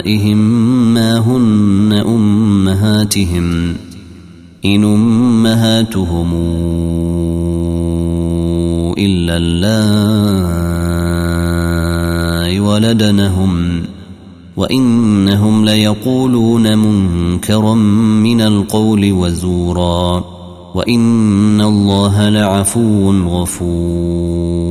نسائهم ما هن أمهاتهم إن أمهاتهم إلا الله ولدنهم وإنهم ليقولون منكرا من القول وزورا وإن الله لعفو غفور.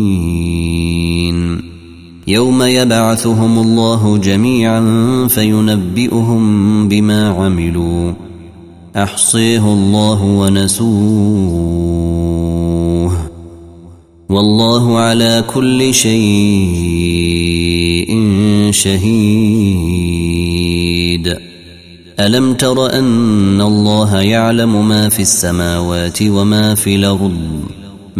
يوم يبعثهم الله جميعا فينبئهم بما عملوا. أحصيه الله ونسوه. والله على كل شيء شهيد. ألم تر أن الله يعلم ما في السماوات وما في الأرض؟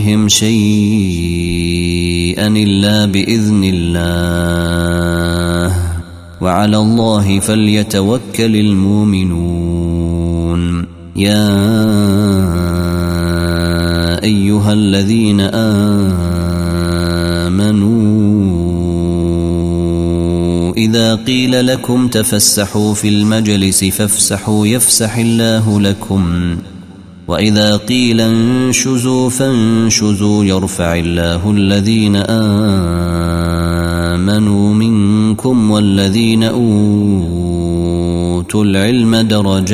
بضارهم شيئا إلا بإذن الله. وعلى الله فليتوكل المؤمنون. يا أيها الذين آمنوا إذا قيل لكم تفسحوا في المجلس فافسحوا يفسح الله لكم. وإذا قيل انشزوا فانشزوا يرفع الله الذين آمنوا منكم والذين أوتوا العلم درجات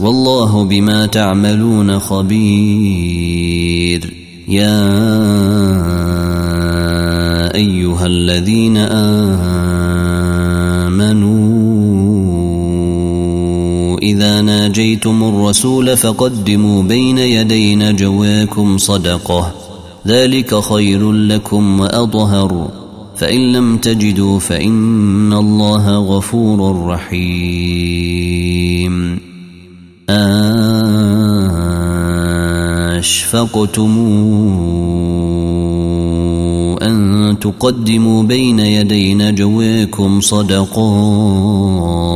والله بما تعملون خبير يا أيها الذين آمنوا ناجيتم الرسول فقدموا بين يدي نجواكم صدقة. ذلك خير لكم وأظهر فإن لم تجدوا فإن الله غفور رحيم. أشفقتمون تقدموا بين يدي نجويكم صدقات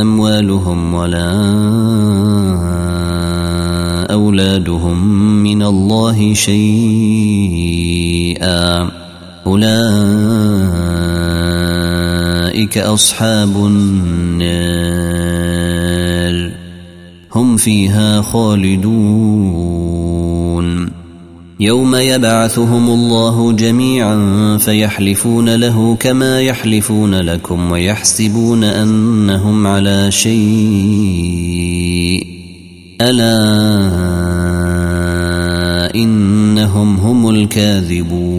أموالهم ولا أولادهم من الله شيئا. أولئك أصحاب النار. هم فيها خالدون. يوم يبعثهم الله جميعا فيحلفون له كما يحلفون لكم ويحسبون أنهم على شيء. ألا إنهم هم الكاذبون.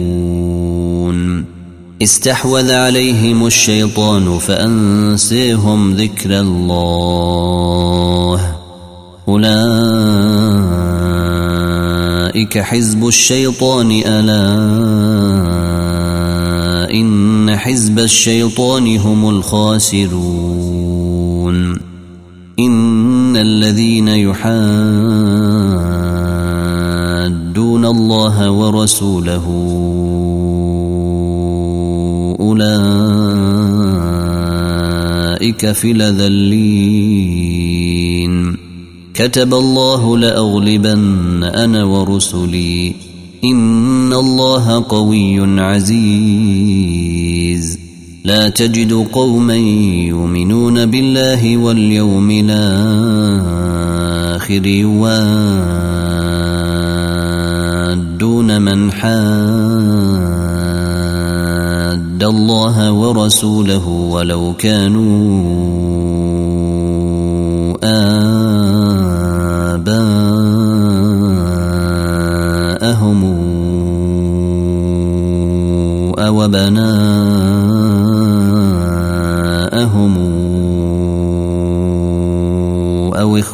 استحوذ عليهم الشيطان فأنسيهم ذكر الله. أولئك حزب الشيطان ألا إن حزب الشيطان هم الخاسرون إن الذين يحادون الله ورسوله أولئك في لذلين كتب الله لأغلبن أنا ورسلي. إن الله قوي عزيز. لا تجد قوما يؤمنون بالله واليوم الآخر يوادون من حاد الله ورسوله ولو كانوا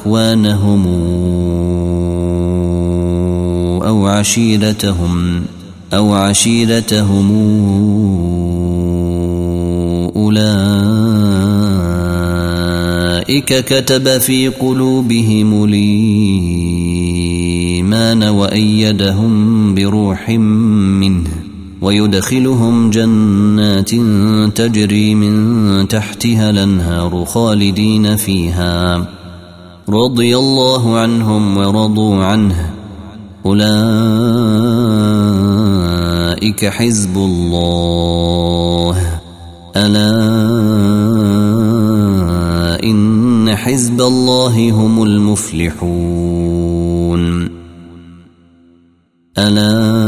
إخوانهم أو عشيرتهم أو عشيرتهم أولئك كتب في قلوبهم الإيمان وأيدهم بروح منه ويدخلهم جنات تجري من تحتها الأنهار خالدين فيها رضي الله عنهم ورضوا عنه. أولئك حزب الله. ألا إن حزب الله هم المفلحون. ألا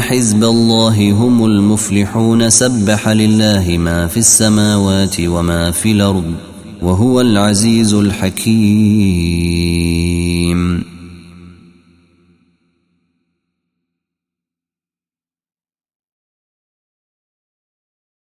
حزب الله هم المفلحون. سبح لله ما في السماوات وما في الأرض. وهو العزيز الحكيم.